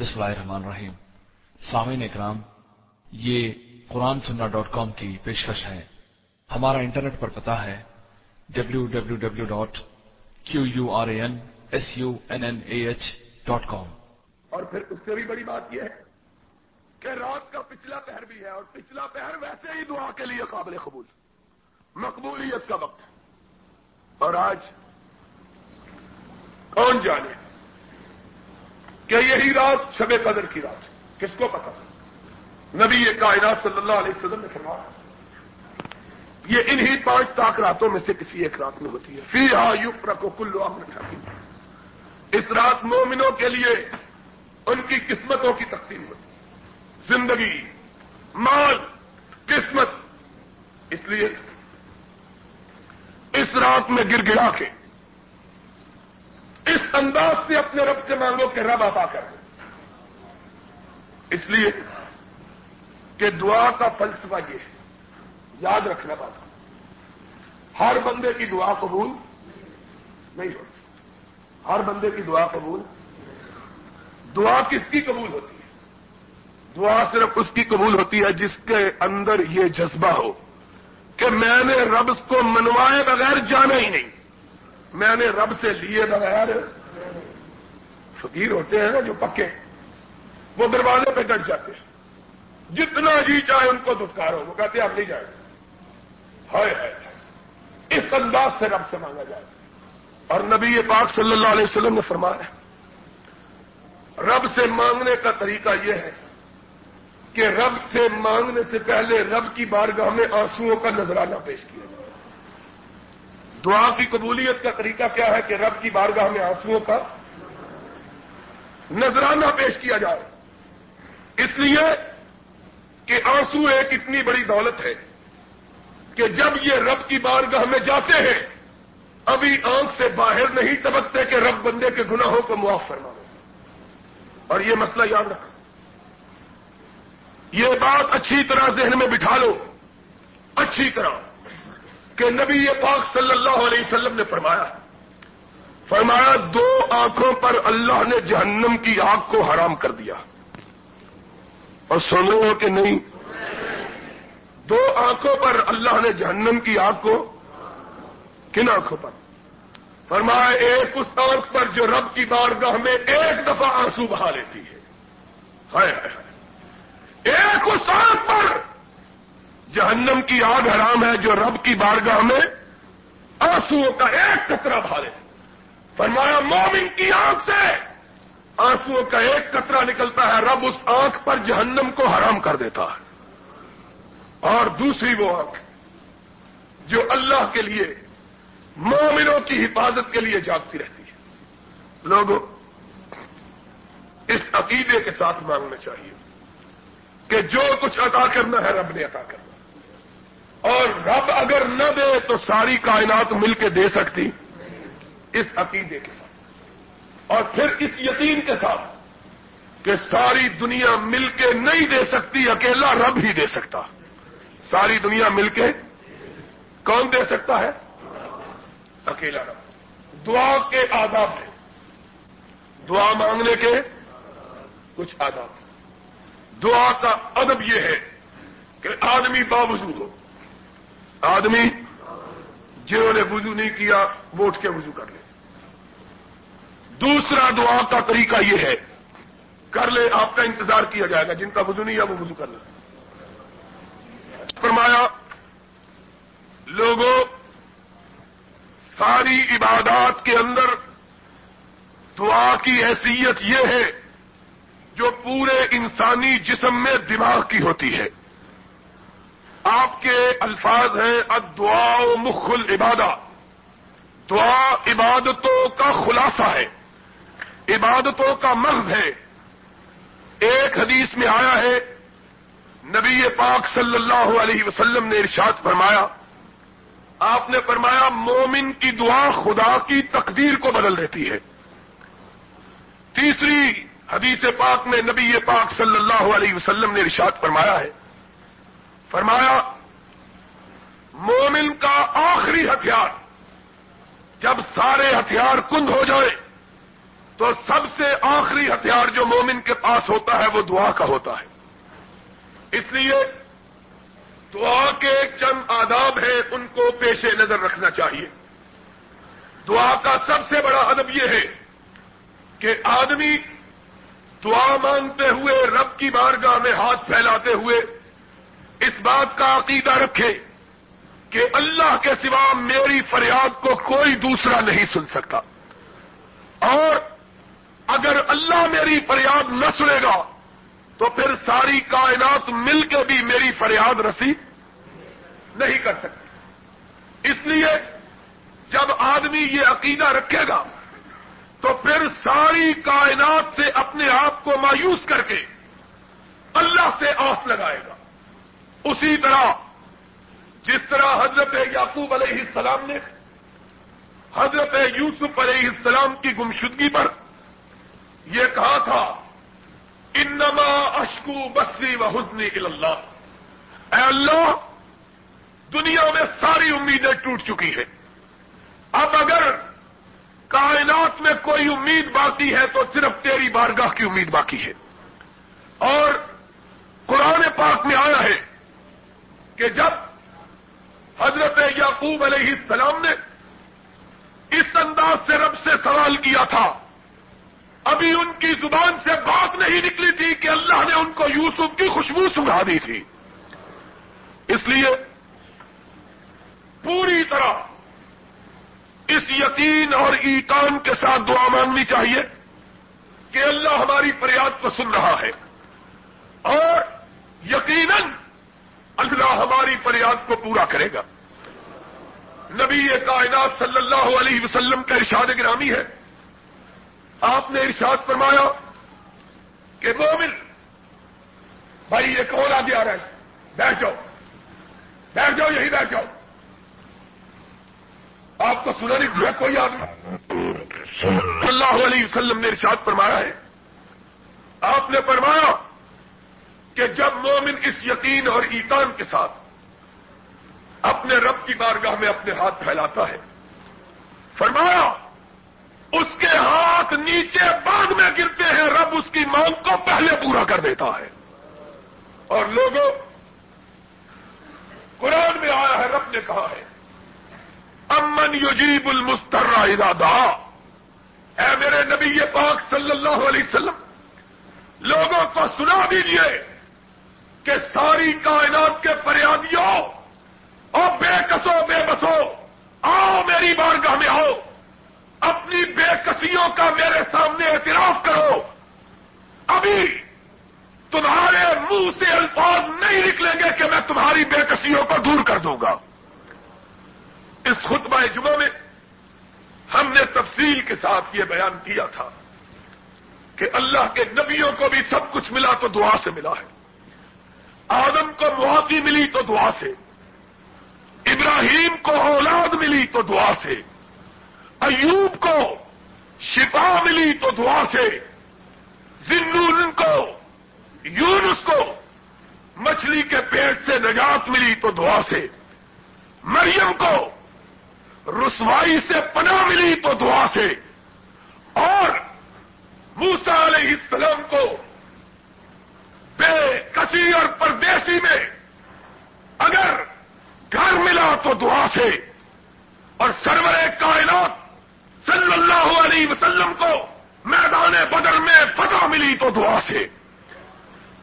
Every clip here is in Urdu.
بسم اللہ الرحمن الرحیم۔ سامعین اکرام، یہ قرآن سننا ڈاٹ کام کی پیشکش ہے۔ ہمارا انٹرنیٹ پر پتا ہے W W W dot Q U R A N S U N N A H dot com. اور پھر اس سے بھی بڑی بات یہ ہے کہ رات کا پچھلا پہر بھی ہے اور پچھلا پہر ویسے ہی دعا کے لیے قابل قبول، مقبولیت کا وقت۔ اور آج کون جانے؟ کہ یہی رات شب قدر کی رات کس کو پتا؟ نبی یہ کائنات صلی اللہ علیہ وسلم نے فرمایا۔ یہ انہی پانچ تاک راتوں میں سے کسی ایک رات میں ہوتی ہے۔ فی ہا یوف رکھو کلو حکیم۔ اس رات مومنوں کے لیے ان کی قسمتوں کی تقسیم ہوتی زندگی، مال، قسمت۔ اس لیے اس رات میں گر گرا کے اس انداز سے اپنے رب سے مانگو کہ رب عطا کر اس لیے کہ دعا کا فلسفہ یہ ہے، یاد رکھنا بات۔ ہر بندے کی دعا قبول نہیں ہوتی۔ ہر بندے کی دعا قبول۔ دعا کس کی قبول ہوتی ہے؟ دعا صرف اس کی قبول ہوتی ہے جس کے اندر یہ جذبہ ہو کہ میں نے رب کو منوائے بغیر جانا ہی نہیں۔ میں نے رب سے لیے بغیر فقیر ہوتے ہیں نا جو پکے، وہ دروازے پہ ڈٹ جاتے ہیں۔ جتنا جی چاہے ان کو دھتکارو، وہ کہتے ہیں آپ نہیں جائیں۔ ہائے ہے اس انداز سے رب سے مانگا جائے۔ اور نبی پاک صلی اللہ علیہ وسلم نے فرمایا، رب سے مانگنے کا طریقہ یہ ہے کہ رب سے مانگنے سے پہلے رب کی بارگاہ میں آنسوؤں کا نذرانہ پیش کیا جائے۔ دعا کی قبولیت کا طریقہ کیا ہے کہ رب کی بارگاہ میں آنسوؤں کا نذرانہ پیش کیا جائے۔ اس لیے کہ آنسو ایک اتنی بڑی دولت ہے کہ جب یہ رب کی بارگاہ میں جاتے ہیں، ابھی آنکھ سے باہر نہیں تبکتے کہ رب بندے کے گناہوں کو معاف فرما اور یہ مسئلہ یاد رکھو۔ یہ بات اچھی طرح ذہن میں بٹھا لو۔ اچھی طرح۔ کہ نبی یہ پاک صلی اللہ علیہ وسلم نے فرمایا فرمایا، دو آنکھوں پر اللہ نے جہنم کی آگ کو حرام کر دیا۔ اور سنو کہ نہیں؟ دو آنکھوں پر اللہ نے جہنم کی آگ کو کن آنکھوں پر؟ فرمایا، ایک اس آنکھ پر جو رب کی بارگاہ میں ایک دفعہ آنسو بہا لیتی ہے۔ ہائے ہائے۔ ایک اس آنکھ پر جہنم کی آگ حرام ہے جو رب کی بارگاہ میں آنسو کا ایک قطرہ بہا لے فرمایا، مومن کی آنکھ سے آنسو کا ایک قطرہ نکلتا ہے، رب اس آنکھ پر جہنم کو حرام کر دیتا ہے۔ اور دوسری وہ آنکھ جو اللہ کے لیے، مومنوں کی حفاظت کے لیے جاگتی رہتی ہے۔ لوگوں، اس عقیدے کے ساتھ مانگنا چاہیے کہ جو کچھ عطا کرنا ہے، رب نے عطا کرنا۔ اور رب اگر نہ دے تو ساری کائنات مل کے دے سکتی اس عقیدے کے ساتھ۔ اور پھر اس یقین کے ساتھ کہ ساری دنیا مل کے نہیں دے سکتی، اکیلا رب ہی دے سکتا۔ ساری دنیا مل کے کون دے سکتا ہے؟ اکیلا رب۔ دعا کے آداب ہیں۔ دعا مانگنے کے کچھ آداب دعا کا ادب یہ ہے کہ آدمی باوضو ہو۔ آدمی جنہوں نے وضو نہیں کیا وہ اٹھ کے وضو کر لے۔ دوسرا دعا کا طریقہ یہ ہے، کر لے، آپ کا انتظار کیا جائے گا، جن کا وضو نہیں ہے وہ وضو کر لے۔ فرمایا، لوگوں، ساری عبادات کے اندر دعا کی حیثیت یہ ہے جو پورے انسانی جسم میں دماغ کی ہوتی ہے۔ آپ کے الفاظ ہیں ادعا مخل عبادہ دعا عبادتوں کا خلاصہ ہے، عبادتوں کا مرض ہے۔ ایک حدیث میں آیا ہے، نبی پاک صلی اللہ علیہ وسلم نے ارشاد فرمایا، آپ نے فرمایا، مومن کی دعا خدا کی تقدیر کو بدل دیتی ہے۔ تیسری حدیث پاک میں نبی پاک صلی اللہ علیہ وسلم نے ارشاد فرمایا ہے فرمایا، مومن کا آخری ہتھیار، جب سارے ہتھیار کند ہو جائے، تو سب سے آخری ہتھیار جو مومن کے پاس ہوتا ہے، وہ دعا کا ہوتا ہے۔ اس لیے دعا کے چند آداب ہیں، ان کو پیش نظر رکھنا چاہیے۔ دعا کا سب سے بڑا ادب یہ ہے کہ آدمی دعا مانگتے ہوئے، رب کی بارگاہ میں ہاتھ پھیلاتے ہوئے اس بات کا عقیدہ رکھے کہ اللہ کے سوا میری فریاد کو کوئی دوسرا نہیں سن سکتا۔ اور اگر اللہ میری فریاد نہ سنے گا، تو پھر ساری کائنات مل کے بھی میری فریاد رسی نہیں کر سکتی۔ اس لیے جب آدمی یہ عقیدہ رکھے گا، تو پھر ساری کائنات سے اپنے آپ کو مایوس کر کے اللہ سے آس لگائے گا۔ اسی طرح جس طرح حضرت یعقوب علیہ السلام نے حضرت یوسف علیہ السلام کی گمشدگی پر یہ کہا تھا، انما اشکو بسی و حسنی اللہ اے اللہ، دنیا میں ساری امیدیں ٹوٹ چکی ہیں۔ اب اگر کائنات میں کوئی امید باقی ہے تو صرف تیری بارگاہ کی امید باقی ہے۔ اور قرآن پاک میں آیا ہے کہ جب حضرت یعقوب علیہ السلام نے اس انداز سے رب سے سوال کیا تھا، ابھی ان کی زبان سے بات نہیں نکلی تھی کہ اللہ نے ان کو یوسف کی خوشبو سنگھا دی تھی۔ اس لیے پوری طرح اس یقین اور ایکان کے ساتھ دعا مانگنی چاہیے کہ اللہ ہماری فریاد کو سن رہا ہے اور یقیناً اللہ ہماری کو پورا کرے گا۔ نبی کائنات صلی اللہ علیہ وسلم کا ارشاد گرامی ہے۔ آپ نے ارشاد فرمایا کہ مومن، بھائی یہ کون آگے آ رہا ہے۔ بیٹھ جاؤ۔ بیٹھ جاؤ، یہی بیٹھ جاؤ۔ آپ کو سنا نہیں کوئی آدمی صلی اللہ علیہ وسلم نے ارشاد فرمایا ہے۔ آپ نے فرمایا کہ جب مومن اس یقین اور ایتان کے ساتھ اپنے رب کی بارگاہ میں اپنے ہاتھ پھیلاتا ہے۔ فرمایا، اس کے ہاتھ نیچے بعد میں گرتے ہیں، رب اس کی مانگ کو پہلے پورا کر دیتا ہے۔ اور لوگوں، قرآن میں آیا ہے، رب نے کہا ہے، امن یجیب المسترا ارادہ اے میرے نبی پاک صلی اللہ علیہ وسلم، لوگوں کو سنا دیجیے کہ ساری کائنات کے فریادیوں بے کسو، بے بسو، آؤ میری بارگاہ میں آؤ۔ اپنی بے کسیوں کا میرے سامنے اعتراف کرو۔ ابھی تمہارے منہ سے الفاظ نہیں نکلیں گے کہ میں تمہاری بے کسیوں کو دور کر دوں گا۔ اس خطبہ جمعہ میں ہم نے تفصیل کے ساتھ یہ بیان کیا تھا کہ اللہ کے نبیوں کو بھی سب کچھ ملا تو دعا سے ملا ہے۔ آدم کو معافی ملی تو دعا سے۔ ابراہیم کو اولاد ملی تو دعا سے، ایوب کو شفا ملی تو دعا سے، زندون کو، یونس کو مچھلی کے پیٹ سے نجات ملی تو دعا سے، مریم کو رسوائی سے پناہ ملی تو دعا سے، اور موسا علیہ السلام کو بے کسی اور پردیسی میں گھر ملا تو دعا سے اور سرور کائنات صلی اللہ علیہ وسلم کو میدان بدر میں فتح ملی تو دعا سے۔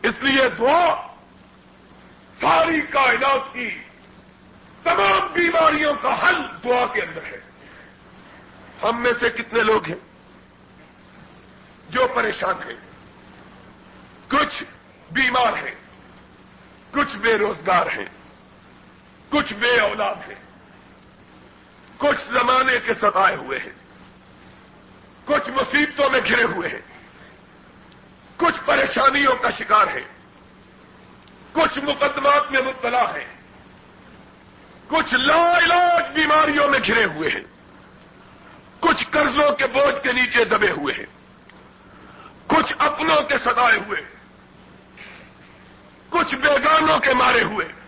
اس لیے دعا ساری کائنات کی تمام بیماریوں کا حل دعا کے اندر ہے۔ ہم میں سے کتنے لوگ ہیں جو پریشان ہیں؟ کچھ بیمار ہیں، کچھ بے روزگار ہیں۔ کچھ بے اولاد ہیں۔ کچھ زمانے کے ستائے ہوئے ہیں۔ کچھ مصیبتوں میں گھرے ہوئے ہیں۔ کچھ پریشانیوں کا شکار ہے کچھ مقدمات میں مبتلا ہے کچھ لا علاج بیماریوں میں گھرے ہوئے ہیں۔ کچھ قرضوں کے بوجھ کے نیچے دبے ہوئے ہیں۔ کچھ اپنوں کے سدائے ہوئے کچھ بیگانوں کے مارے ہوئے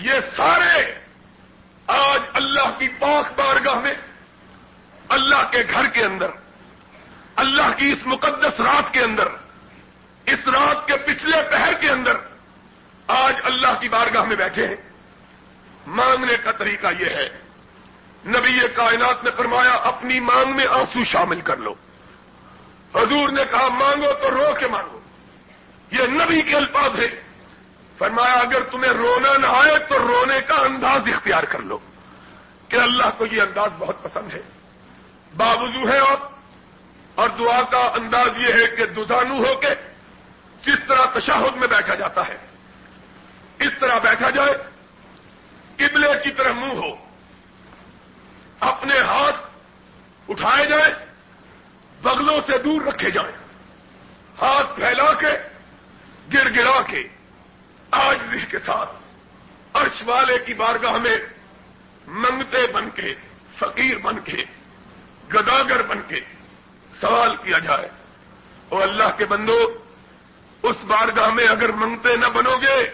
یہ سارے آج اللہ کی پاک بارگاہ میں اللہ کے گھر کے اندر، اللہ کی اس مقدس رات کے اندر، اس رات کے پچھلے پہر کے اندر آج اللہ کی بارگاہ میں بیٹھے ہیں۔ مانگنے کا طریقہ یہ ہے، نبی کائنات نے فرمایا، اپنی مانگ میں آنسو شامل کر لو۔ حضور نے کہا، مانگو تو رو کے مانگو۔ یہ نبی کے الفاظ ہے فرمایا، اگر تمہیں رونا نہ آئے تو رونے کا انداز اختیار کر لو کہ اللہ کو یہ انداز بہت پسند ہے۔ باوضو ہے آپ، اور دعا کا انداز یہ ہے کہ دزانو ہو کے جس طرح تشاہد میں بیٹھا جاتا ہے، اس طرح بیٹھا جائے، قبلے کی طرح منہ ہو، اپنے ہاتھ اٹھائے جائیں بغلوں سے دور رکھے جائیں ہاتھ پھیلا کے گر گرا کے آج کے ساتھ۔ عرش والے کی بارگاہ میں منگتے بن کے، فقیر بن کے، گداگر بن کے سوال کیا جائے۔ اور اللہ کے بندو، اس بارگاہ میں اگر منگتے نہ بنو گے،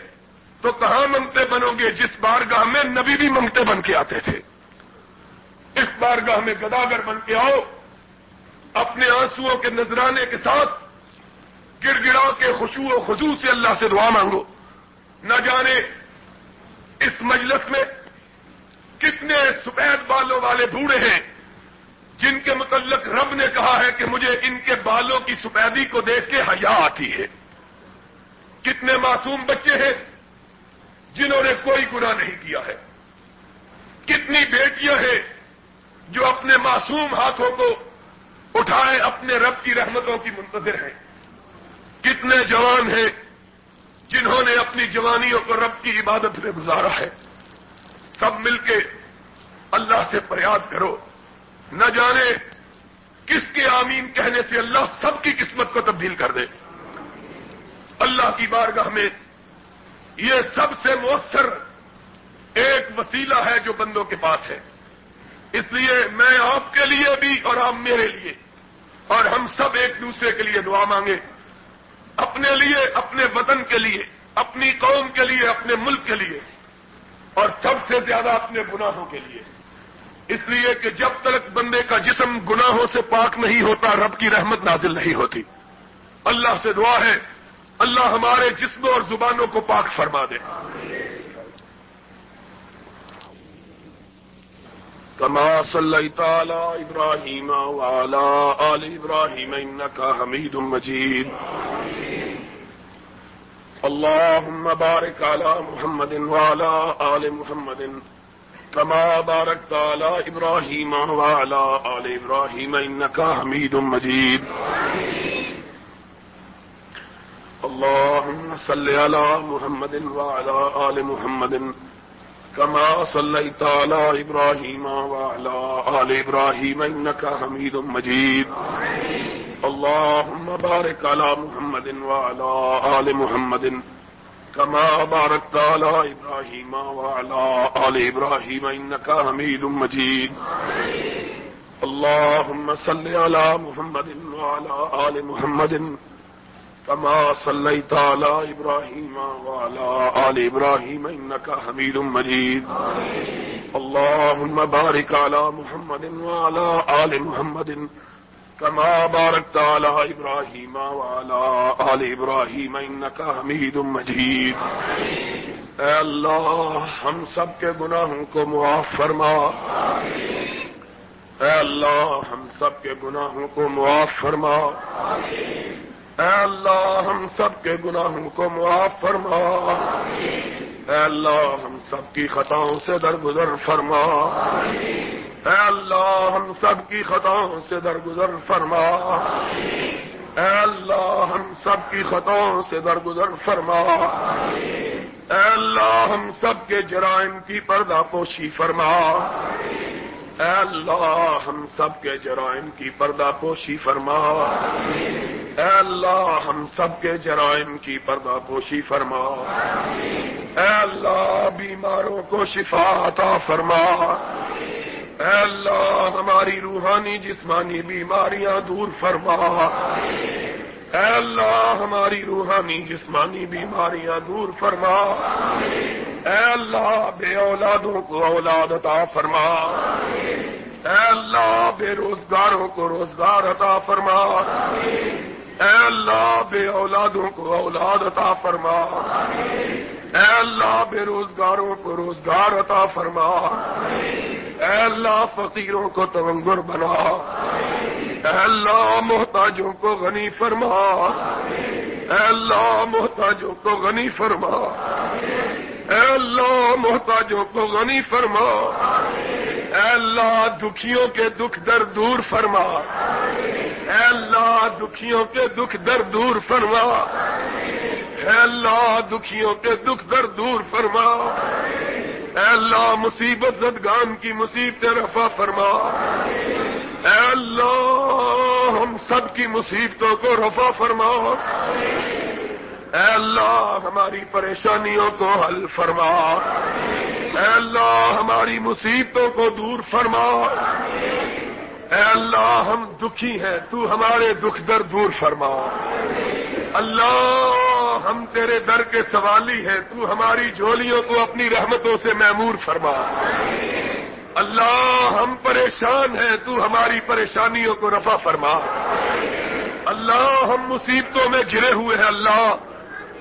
تو کہاں منگتے بنو گے؟ جس بارگاہ میں نبی بھی منگتے بن کے آتے تھے۔ اس بارگاہ میں گداگر بن کے آؤ، اپنے آنسو کے نذرانے کے ساتھ گر گرا کے خوشو و خزو سے اللہ سے دعا مانگو۔ نہ جانے اس مجلس میں کتنے سفید بالوں والے بوڑھے ہیں جن کے متعلق رب نے کہا ہے کہ مجھے ان کے بالوں کی سفیدی کو دیکھ کے حیا آتی ہے۔ کتنے معصوم بچے ہیں جنہوں نے کوئی گناہ نہیں کیا ہے۔ کتنی بیٹیاں ہیں جو اپنے معصوم ہاتھوں کو اٹھائے اپنے رب کی رحمتوں کی منتظر ہیں۔ کتنے جوان ہیں جنہوں نے اپنی جوانیوں کو رب کی عبادت میں گزارا ہے، سب مل کے اللہ سے پریاد کرو۔ نہ جانے کس کے آمین کہنے سے اللہ سب کی قسمت کو تبدیل کر دے۔ اللہ کی بارگاہ میں یہ سب سے مؤثر ایک وسیلہ ہے جو بندوں کے پاس ہے۔ اس لیے میں آپ کے لیے بھی اور آپ میرے لیے اور ہم سب ایک دوسرے کے لیے دعا مانگے۔ اپنے لیے، اپنے وطن کے لیے، اپنی قوم کے لیے، اپنے ملک کے لیے، اور سب سے زیادہ اپنے گناہوں کے لیے۔ اس لیے کہ جب تک بندے کا جسم گناہوں سے پاک نہیں ہوتا، رب کی رحمت نازل نہیں ہوتی۔ اللہ سے دعا ہے، اللہ ہمارے جسموں اور زبانوں کو پاک فرما دے۔ کما صلی تعالی ابراہیم والا آل ابراہیم، انکا حمید مجید۔ اللهم بارك على محمد وعلى آل محمد كما باركت على إبراهيم وعلى آل إبراهيم إنك حميد مجيد. اللهم صل على محمد وعلى آل محمد كما صليت على إبراهيم وعلى آل إبراهيم إنك حميد مجيد. آمين اللهم بارك على محمد وعلى آل محمد كما باركت على إبراهيم وعلى آل إبراهيم إنك حميد مجيد. اللهم صل على محمد وعلى آل محمد كما صليت على إبراهيم وعلى آل إبراهيم إنك حميد مجيد. اللهم بارك على محمد وعلى آل محمد كما باركت على إبراهيم وعلى آل إبراهيم إنك حميد مجيد. اے اللہ، ہم سب کے گناہوں کو معاف فرما۔ اے اللہ، ہم سب کے گناہوں کو معاف فرما۔ اے اللہ، ہم سب کے گناہوں کو معاف فرما۔ اے اللہ، ہم سب کی خطاؤں سے درگزر فرما۔ اے اللہ، ہم سب کی خطاؤں سے درگزر فرما۔ اے اللہ، ہم سب کی خطاؤں سے درگزر فرما۔ اے اللہ، ہم سب کے جرائم کی پردہ پوشی فرما۔ اے اللہ، ہم سب کے جرائم کی پردہ پوشی فرما۔ اے اللہ، ہم سب کے جرائم کی پردہ پوشی فرما۔ اے اللہ، بیماروں کو شفا عطا فرما۔ اے اللہ، ہماری روحانی جسمانی بیماریاں دور فرما۔ اے اللہ، ہماری روحانی جسمانی بیماریاں دور فرما۔ اے اللہ، بے اولادوں کو اولاد عطا فرما۔ اے اللہ، بے روزگاروں کو روزگار عطا فرما۔ اے اللہ، بے اولادوں کو اولاد عطا فرما۔ اے اللہ، بے روزگاروں کو روزگار عطا فرما۔ اے اللہ فقیروں کو تونگر بنا۔ اے اللہ محتاجوں کو غنی فرما۔ اے اللہ محتاجوں کو غنی فرما۔ اے اللہ محتاجوں کو غنی فرما۔ اے اللہ دکھیوں کے دکھ در دور فرما۔ اے اللہ دکھیوں کے دکھ در دور فرما۔ اے اللہ دکھیوں کے دکھ در دور فرما۔ اے اللہ مصیبت زدگان کی مصیبت رفع فرما۔ اے اللہ ہم سب کی مصیبتوں کو رفع فرما۔ اے اللہ ہماری پریشانیوں کو حل فرما۔ اے اللہ ہماری مصیبتوں کو دور فرما۔ اے اللہ ہم دکھی ہیں، تو ہمارے دکھ در دور فرما۔ اللہ ہم تیرے در کے سوالی ہیں، تو ہماری جھولیوں کو اپنی رحمتوں سے محمور فرما۔ اللہ ہم پریشان ہیں، تو ہماری پریشانیوں کو رفع فرما۔ اللہ ہم مصیبتوں میں گرے ہوئے ہیں، اللہ،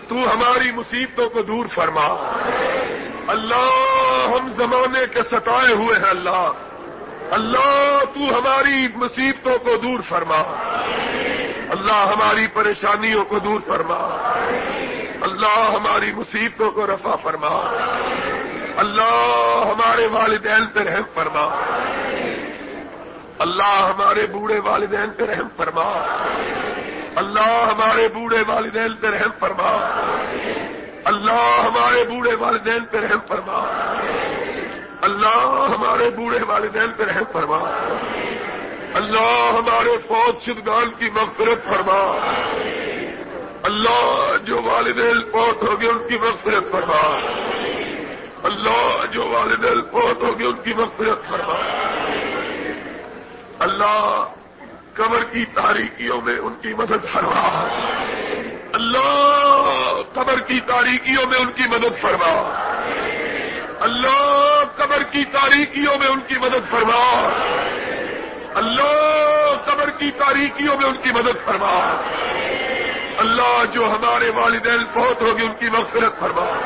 تو ہماری مصیبتوں کو دور فرما۔ اللہ ہم زمانے کے ستائے ہوئے ہیں، اللہ۔ اللہ، تو ہماری مصیبتوں کو دور فرما۔ اللہ ہماری پریشانیوں کو دور فرما۔ اللہ ہماری مصیبتوں کو رفع فرما۔ اللہ ہمارے والدین پہ رحم فرما۔ اللہ ہمارے بوڑھے والدین پہ رحم فرما۔ اللہ ہمارے بوڑھے والدین پہ رحم فرما۔ اللہ ہمارے بوڑھے والدین پہ رحم فرما۔ اللہ ہمارے بوڑھے والدین پہ رحم فرما۔ اللہ ہمارے فوج شدگان کی مغفرت فرما۔ اللہ جو والدین فوت ہوگی ان کی مغفرت فرما۔ اللہ جو والدین فوت ہوگی ان کی مغفرت فرما۔ اللہ قبر کی تاریکیوں میں ان کی مدد فرما۔ اللہ قبر کی تاریکیوں میں ان کی مدد فرما۔ اللہ قبر کی تاریکیوں میں ان کی مدد فرما۔ اللہ قبر کی تاریکیوں میں ان کی مدد فرما۔ جو ہمارے والدین فوت ہوگی، ان کی مغفرت فرما۔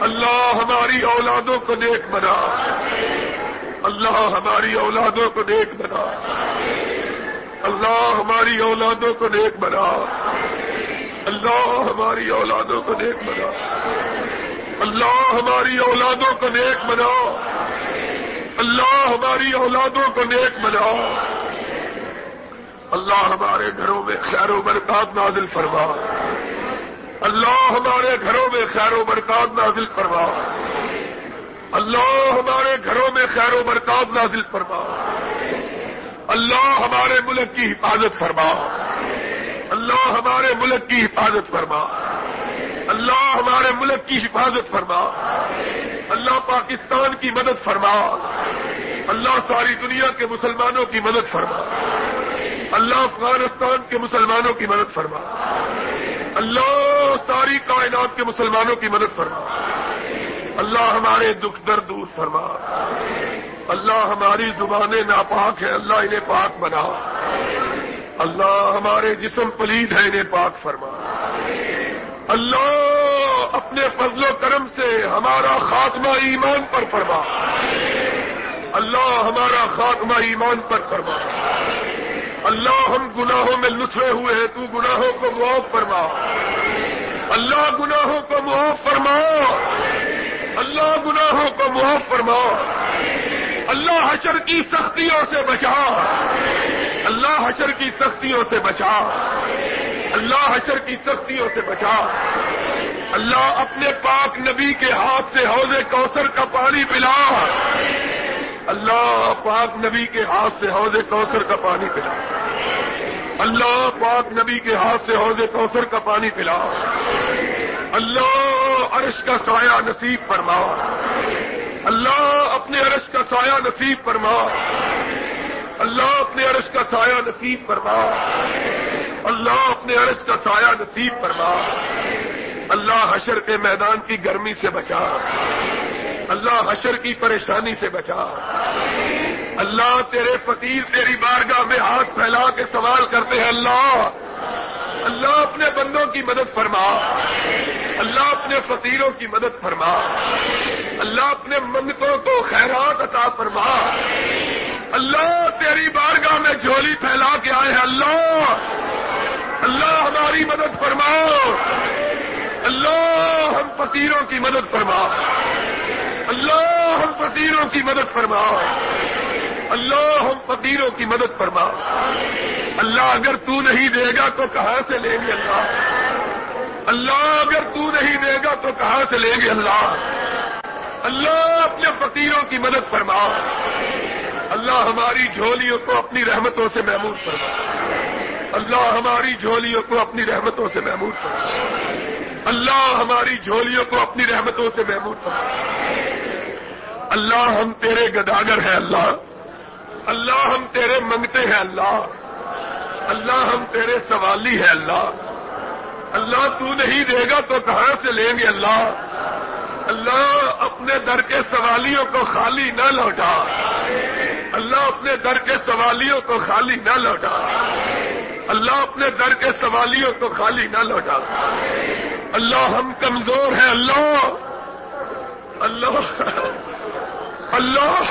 اللہ ہماری اولادوں کو دیکھ بنا۔ اللہ ہماری اولادوں کو دیکھ بنا۔ اللہ ہماری اولادوں کو نیک بنا۔ اللہ ہماری اولادوں کو نیک بنا۔ اللہ ہماری اولادوں کو نیک بنا۔ اللہ ہماری اولادوں کو نیک بنا۔ اللہ ہمارے گھروں میں خیر و برکات نازل فرما۔ اللہ ہمارے گھروں میں خیر و برکات نازل فرما۔ اللہ ہمارے گھروں میں خیر و برکات نازل فرما۔ اللہ ہمارے ملک کی حفاظت فرما۔ اللہ ہمارے ملک کی حفاظت فرما۔ اللہ ہمارے ملک کی حفاظت فرما۔ اللہ پاکستان کی مدد فرما۔ اللہ ساری دنیا کے مسلمانوں کی مدد فرما۔ اللہ افغانستان کے مسلمانوں کی مدد فرما۔ اللہ ساری کائنات کے مسلمانوں کی مدد فرما۔ اللہ ہمارے دکھ درد دور فرما۔ اللہ ہماری زبانیں ناپاک ہیں، اللہ انہیں پاک بنا۔ اللہ ہمارے جسم پلید ہے انہیں پاک فرما۔ اللہ اپنے فضل و کرم سے ہمارا خاتمہ ایمان پر فرما۔ اللہ ہمارا خاتمہ ایمان پر فرما۔ اللہ ہم گناہوں میں لسرے ہوئے ہیں، تو گناہوں کو معاف فرما۔ اللہ گناہوں کو معاف فرما۔ اللہ گناہوں کو معاف فرما۔ اللہ حشر کی سختیوں سے بچا۔ اللہ حشر کی سختیوں سے بچا۔ اللہ حشر کی سختیوں سے بچا۔ اللہ اپنے پاک نبی کے ہاتھ سے حوض کوثر کا پانی پلا۔ اللہ پاک نبی کے ہاتھ سے حوض کوثر کا پانی پلا۔ اللہ پاک نبی کے ہاتھ سے حوض کوثر کا پانی پلا۔ اللہ عرش کا سایہ نصیب فرما۔ اللہ اپنے عرش کا سایہ نصیب فرما۔ اللہ اپنے عرش کا سایہ نصیب فرما۔ اللہ اپنے عرش کا سایہ نصیب فرما۔ اللہ حشر کے میدان کی گرمی سے بچا۔ اللہ حشر کی پریشانی سے بچا۔ اللہ تیرے فقیر تیری بارگاہ میں ہاتھ پھیلا کے سوال کرتے ہیں، اللہ اللہ اپنے بندوں کی مدد فرما۔ اللہ اپنے فقیروں کی مدد فرما۔ اللہ اپنے منگتوں کو خیرات عطا فرما۔ اللہ تیری بارگاہ میں جھولی پھیلا کے آئے ہیں، اللہ۔ اللہ ہماری مدد فرماؤ اللہ ہم فقیروں کی مدد فرما۔ اللہ ہم فقیروں کی مدد فرما۔ اللہ ہم فقیروں کی مدد فرما۔ اللہ اگر تو نہیں دے گا تو کہاں سے لیں گے اللہ؟ اللہ اگر تو نہیں دے گا تو کہاں سے لیں گے اللہ؟ اللہ اپنے فقیروں کی مدد فرما۔ اللہ ہماری جھولیوں کو اپنی رحمتوں سے محمود فرما۔ اللہ ہماری جھولیوں کو اپنی رحمتوں سے محمود فرما۔ اللہ ہماری جھولیوں کو اپنی رحمتوں سے محمود اللہ ہم تیرے گداگر ہیں اللہ۔ اللہ ہم تیرے منگتے ہیں اللہ۔ اللہ ہم تیرے سوالی ہیں اللہ۔ اللہ تو نہیں دے گا تو کہاں سے لیں گے اللہ؟ اللہ اپنے در کے سوالیوں کو خالی نہ لوٹا۔ اللہ اپنے در کے سوالیوں کو خالی نہ لوٹا۔ اللہ اپنے در کے سوالیوں کو خالی نہ لوٹا۔ اللہ ہم کمزور ہیں، اللہ۔ اللہ۔ اللہ۔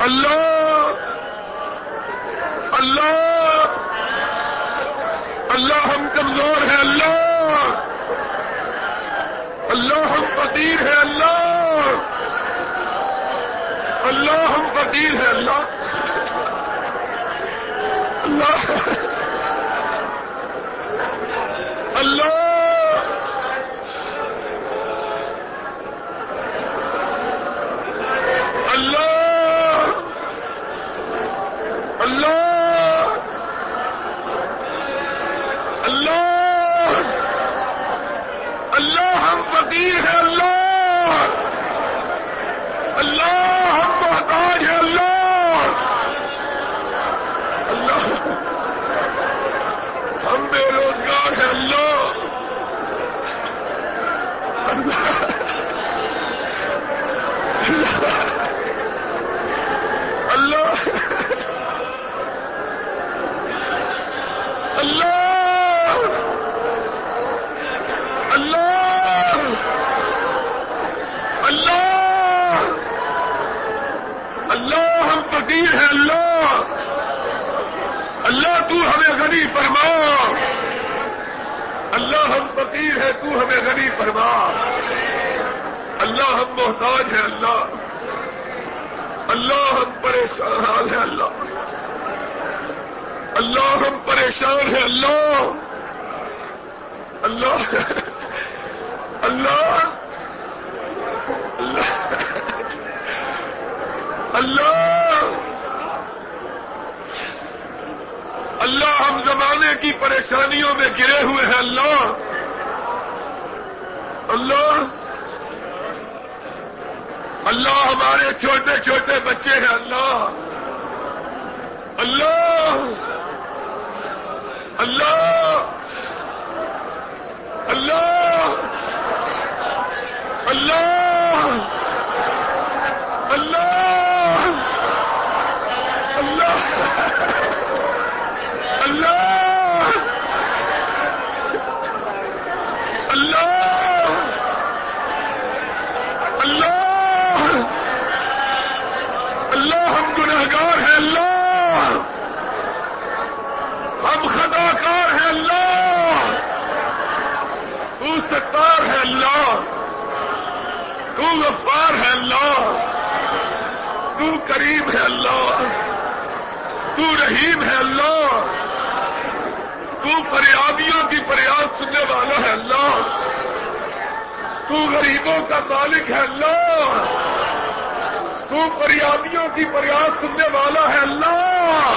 اللہ۔ اللہ۔ اللہ ہم کمزور ہیں، اللہ۔ اللہ ہم فقیر ہیں، اللہ۔ اللہ ہم فقیر ہیں، اللہ۔ اللہ۔ اللہ ہمارے چھوٹے چھوٹے بچے ہیں اللہ۔ اللہ۔ اللہ۔ اللہ اللہ اللہ اللہ اللہ اللہ اللہ اللہ ہم گنہگار ہیں اللہ ہم خطا کار ہیں اللہ تو ستار ہے اللہ تو غفار ہے اللہ۔ تو کریم ہے اللہ۔ تو رحیم ہے اللہ۔ تو فریادیوں کی فریاد سننے والا ہے اللہ۔ تو غریبوں کا مالک ہے اللہ۔ تو فریادیوں کی فریاد سننے والا ہے اللہ۔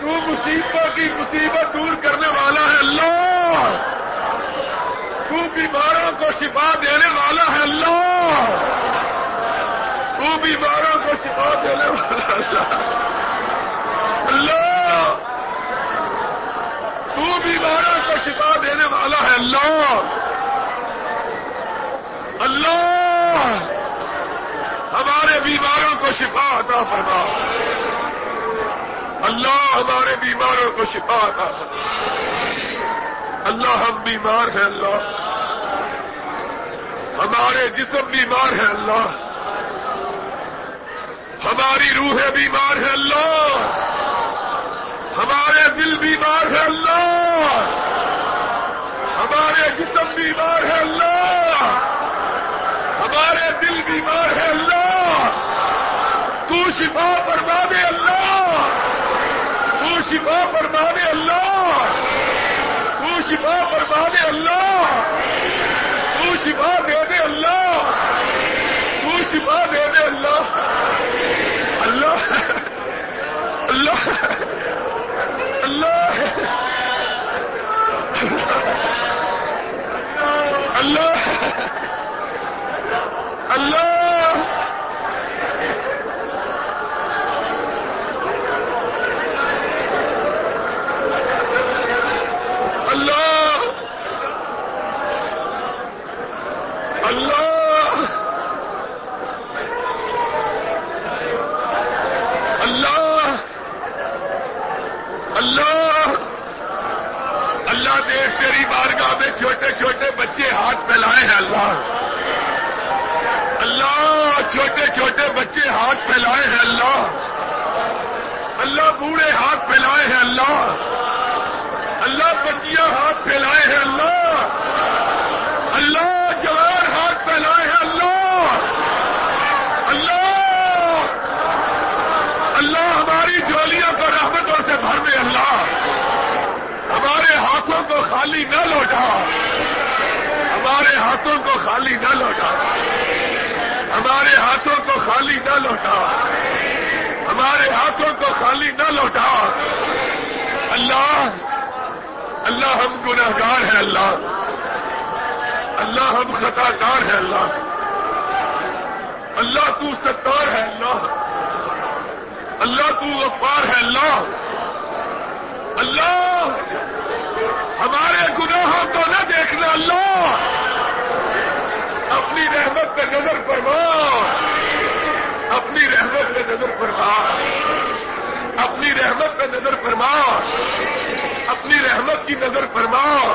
تو مصیبتوں کی مصیبت دور کرنے والا ہے اللہ۔ تو بیماروں کو شفا دینے والا ہے اللہ۔ تو بیماروں کو شفا دینے والا اللہ۔ اللہ۔ تو بیماروں کو شفا دینے والا ہے اللہ۔ اللہ۔ ہمارے بیماروں کو شفا عطا فرما۔ اللہ ہمارے بیماروں کو شفا عطا فرما۔ اللہ ہم بیمار ہیں اللہ۔ ہمارے جسم بیمار ہیں اللہ۔ ہماری روحیں بیمار ہے اللہ۔ ہمارے دل بیمار ہے اللہ۔ ہمارے جسم بیمار ہے اللہ۔ ہمارے دل بیمار ہے اللہ۔ تو شفا فرما دے اللہ۔ تو شفا فرما دے اللہ۔ شفا فرما دے اللہ تو شفا دے دے اللہ تو شفا دے تیری بارگاہ میں چھوٹے چھوٹے بچے ہاتھ پھیلائے ہیں، اللہ۔ اللہ، چھوٹے چھوٹے بچے ہاتھ پھیلائے ہیں، اللہ۔ اللہ بوڑھے ہاتھ پھیلائے ہیں، اللہ۔ اللہ بچیاں ہاتھ پھیلائے ہیں، اللہ۔ اللہ جوان ہاتھ پھیلائے ہیں اللہ اللہ اللہ ہماری جولیوں کو رحمتوں سے بھر دے اللہ ہمارے ہاتھوں کو خالی نہ لوٹا۔ ہمارے ہاتھوں کو خالی نہ لوٹا۔ ہمارے ہاتھوں کو خالی نہ لوٹا۔ ہمارے ہاتھوں کو خالی نہ لوٹا۔ اللہ اللہ ہم گناہگار ہیں، اللہ۔ اللہ ہم خطا کار ہیں، اللہ۔ اللہ تو ستار ہے اللہ۔ اللہ تو غفار ہے اللہ ہمارے گناہوں کو نہ دیکھنا اللہ! اپنی رحمت پہ نظر فرما! اپنی رحمت پہ نظر فرما! اپنی رحمت پہ نظر فرما! اپنی رحمت کی نظر فرما!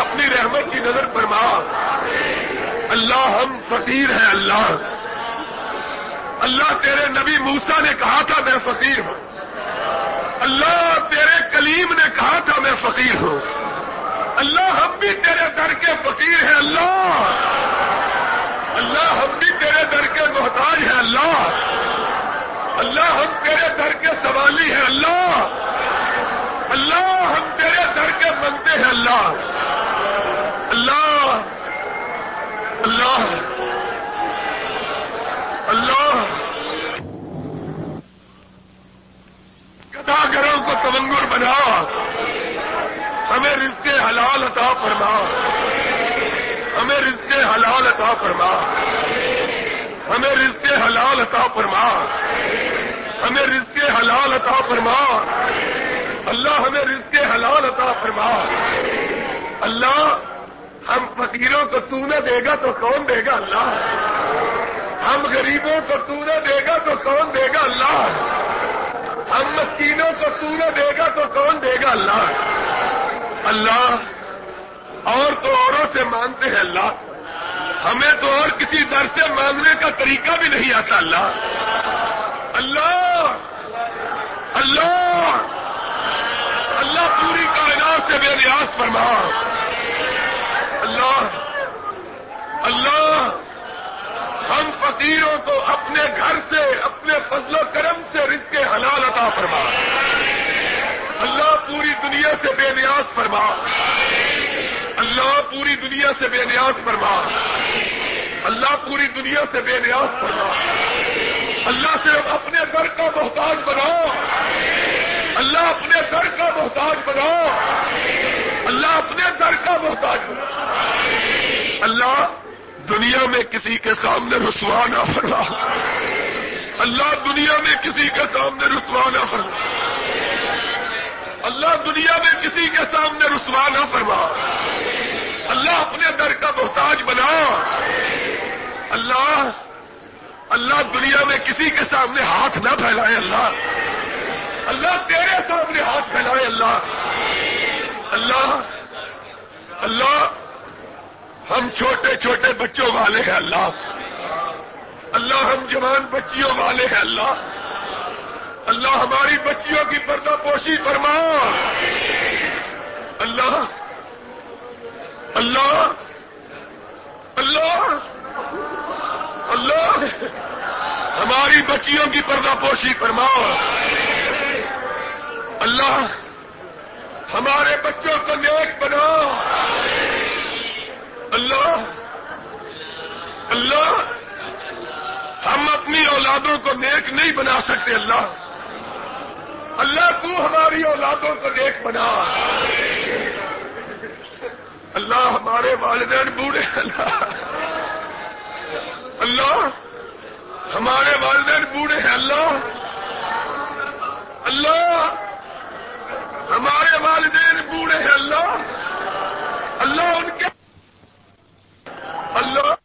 اپنی رحمت کی نظر فرما! اللہ ہم فقیر ہیں، اللہ! اللہ تیرے نبی موسا نے کہا تھا میں فقیر ہوں۔ اللہ تیرے کلیم نے کہا تھا میں فقیر ہوں۔ اللہ ہم بھی تیرے در کے فقیر ہیں، اللہ۔ اللہ ہم بھی تیرے در کے محتاج ہیں، اللہ۔ اللہ ہم تیرے در کے سوالی ہیں، اللہ۔ اللہ ہم تیرے در کے بنتے ہیں، اللہ۔ اللہ۔ اللہ۔ اللہ۔ گدا گھروں کو تمنگر بنا ہمیں رزق حلال عطا فرما۔ ہمیں رزق حلال عطا فرما۔ ہمیں رزق حلال عطا فرما۔ ہمیں رزق حلال عطا فرما۔ اللہ ہمیں رزق حلال عطا فرما۔ اللہ ہم فقیروں کو تو نہ دے گا تو کون دے گا اللہ؟ ہم غریبوں کو تو نہ دے گا تو کون دے گا اللہ؟ ہم مسکینوں کو تو نہ دے گا تو کون دے گا اللہ؟ اللہ اور تو اوروں سے مانتے ہیں اللہ۔ ہمیں تو اور کسی در سے مانگنے کا طریقہ بھی نہیں آتا اللہ۔ اللہ۔ اللہ۔ اللہ پوری کائنات سے بے نیاز فرما۔ اللہ۔ اللہ۔ ہم فقیروں کو اپنے گھر سے، اپنے فضل و کرم سے رزق حلال عطا فرما اللہ پوری دنیا سے بے نیاز فرما اللہ پوری دنیا سے بے نیاز فرما۔ اللہ پوری دنیا سے بے نیاز فرما۔ اللہ صرف اپنے گھر کا محتاج بناؤ اللہ اپنے در کا محتاج بناؤ اللہ اپنے در کا محتاج بناؤ اللہ دنیا میں کسی کے سامنے رسوا نہ فرما۔ اللہ دنیا میں کسی کے سامنے رسوا نہ فرما۔ اللہ دنیا میں کسی کے سامنے رسوا نہ فرما۔ اللہ اپنے در کا محتاج بنا۔ اللہ اللہ دنیا میں کسی کے سامنے ہاتھ نہ پھیلائے اللہ۔ اللہ تیرے سامنے ہاتھ پھیلائے اللہ۔ اللہ اللہ، ہم چھوٹے چھوٹے بچوں والے ہیں اللہ۔ اللہ، ہم جوان بچیوں والے ہیں اللہ۔ اللہ، ہماری بچیوں کی پردہ پوشی فرما۔ اللہ اللہ اللہ اللہ، ہماری بچیوں کی پردہ پوشی فرما اللہ، ہمارے بچوں کو نیک بنا اللہ اللہ، ہم اپنی اولادوں کو نیک نہیں بنا سکتے، اللہ۔ اللہ، تو ہماری اولادوں کو نیک بنا۔ اللہ ہمارے والدین بوڑھے اللہ اللہ ہمارے والدین بوڑھے ہیں۔ اللہ اللہ ہمارے والدین بوڑھے ہیں۔ اللہ اللہ ان کے اللہ